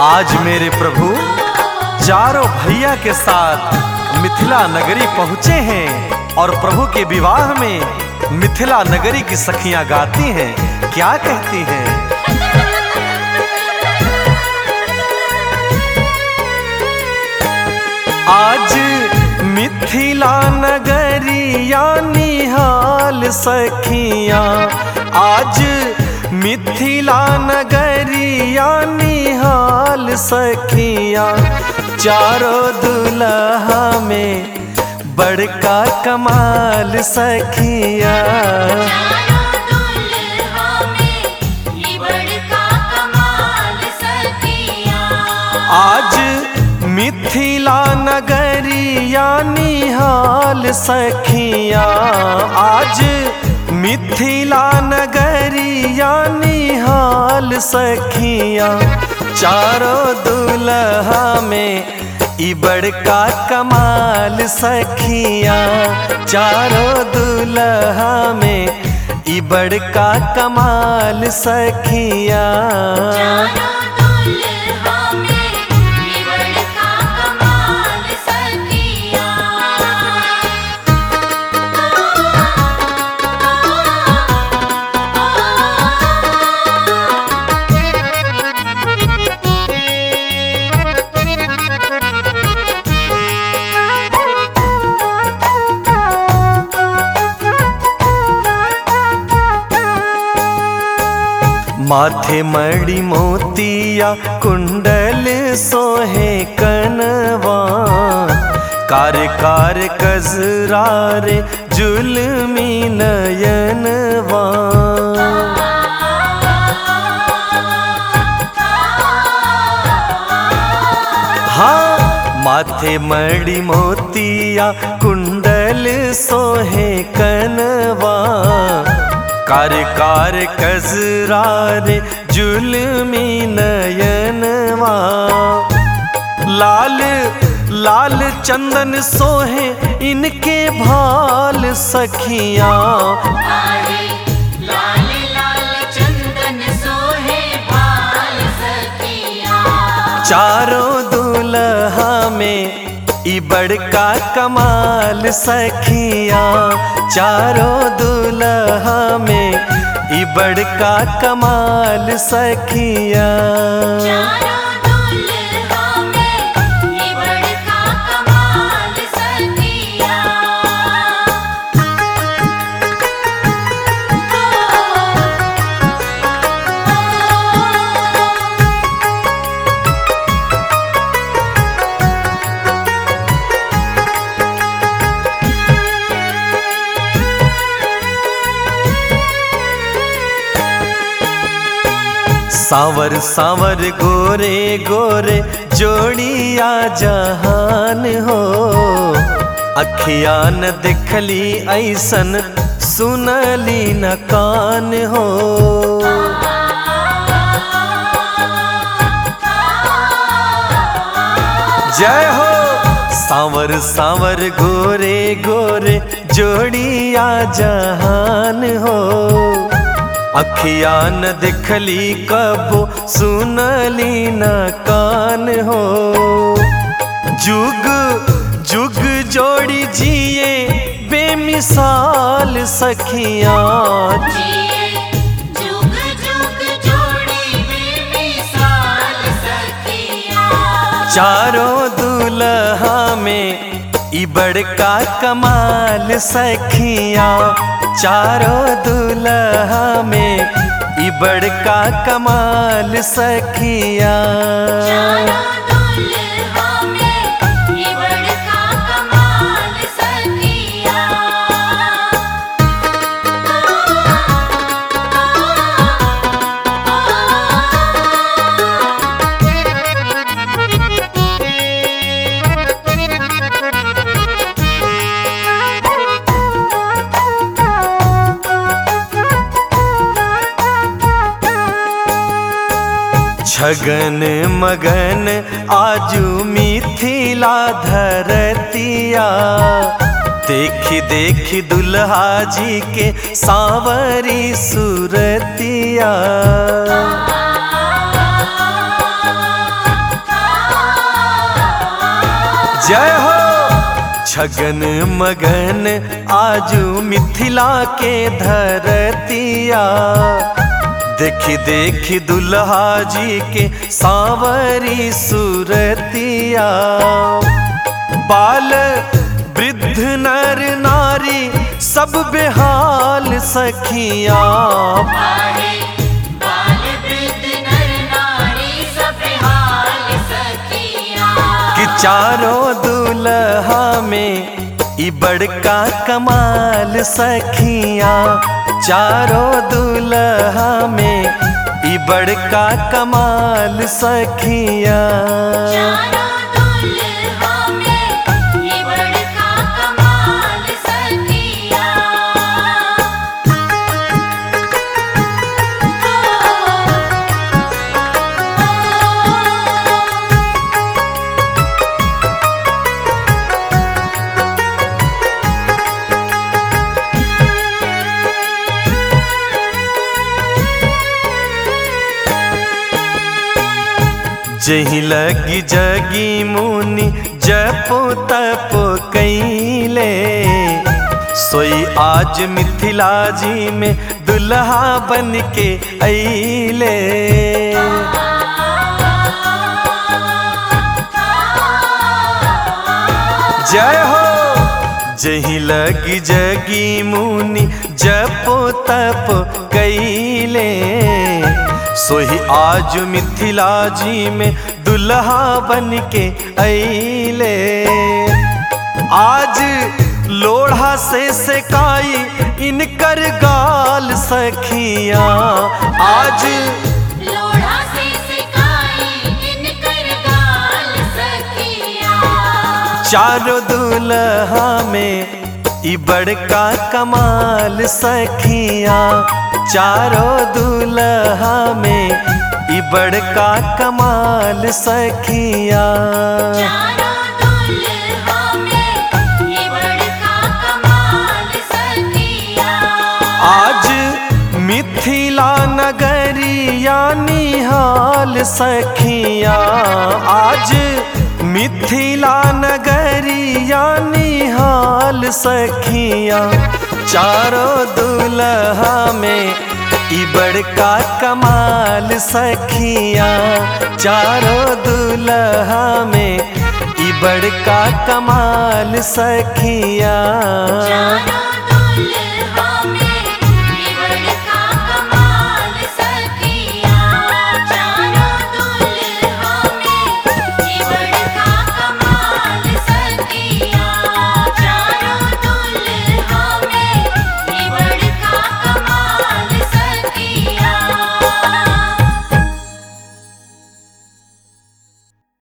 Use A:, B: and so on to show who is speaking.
A: आज मेरे प्रभु, चारों भैया के साथ मिथिला नगरी पहुँचे हैं और प्रभु के विवाह में मिथिला नगरी की सखियाँ गाती हैं। क्या कहती हैं? आज मिथिला नगरिया निहाल सखिया। आज मिथिला नगरिया निहाल सखिया चारों दुल्हा में बड़का कमाल सखिया। आज मिथिला नगरिया निहाल सखिया। आज मिथिला नगरिया निहाल सखिया। चारों दुल्हा में ई बड़का कमाल सखिया। चारों दुल्हा में ई बड़का कमाल सखिया। माथे मड़ी मोतिया, कुंडल सोहे कनवा। कार कार कजरार जुलमी नयनवा। हाँ माथे मड़ी मोतिया, कुंडल सोहे कनवा। कार कार कजरार जुलमी नयनवा लाल लाल चंदन सोहे इनके भाल सखिया।
B: लाल लाल सोहे
A: चारों बड़का कमाल सखिया चारों दुल्हा में बड़का कमाल सखिया। सावर सावर गोरे गोरे जोड़िया जहान हो। अखिया न देखली ऐसन, सुनली न कान हो। जय हो सावर सावर गोरे गोरे जोड़िया जहान हो। अखिया न दिखली कबो, सुनली न कान हो। जुग जुग जोड़ी जिए, बेमिसाल सखिया। चारों दुल्हा में ई बड़का कमाल सखिया। चारों दुल्हा में ई बड़का कमाल सखिया। छगन मगन, आजू मिथिला धरतिया। देखी देखी दुल्हा जी के सावरी सुरतिया। जय हो छगन मगन, आजू मिथिला के धरतिया। देखी देखी दुल्हा जी के सांवरी सूरतिया बाल वृद्ध नर नारी सब बेहाल सखिया कि चारों दुल्हा में ई बड़का कमाल सखिया चारों दुल्हा बड़का कमाल सखिया। जही लगी जगी मुनि जपो तप कैले। सोई आज मिथिला जी में दुल्हा बन के अइले। जय हो। जही लगी जगी मुनि जपो तप कैले। सोही आज मिथिला जी में दुल्हा बन के अइले। आज लोढ़ा से सेकाई इनकर गाल सखिया। आज
B: लोढ़ा से सिकाई इनकर गाल सखिया।
A: चारों दुल्हा में बड़का कमाल सखिया। चारों दुल्हा में ई बड़का कमाल सखिया।
B: चारों दुल्हा में ये बड़का कमाल सखिया।
A: आज मिथिला नगरिया निहाल सखिया। आज मिथिला नगरिया निहाल सखिया। चारों दुल्हा में ई बड़का कमाल सखिया। चारों दुल्हा में ई बड़का कमाल सखिया।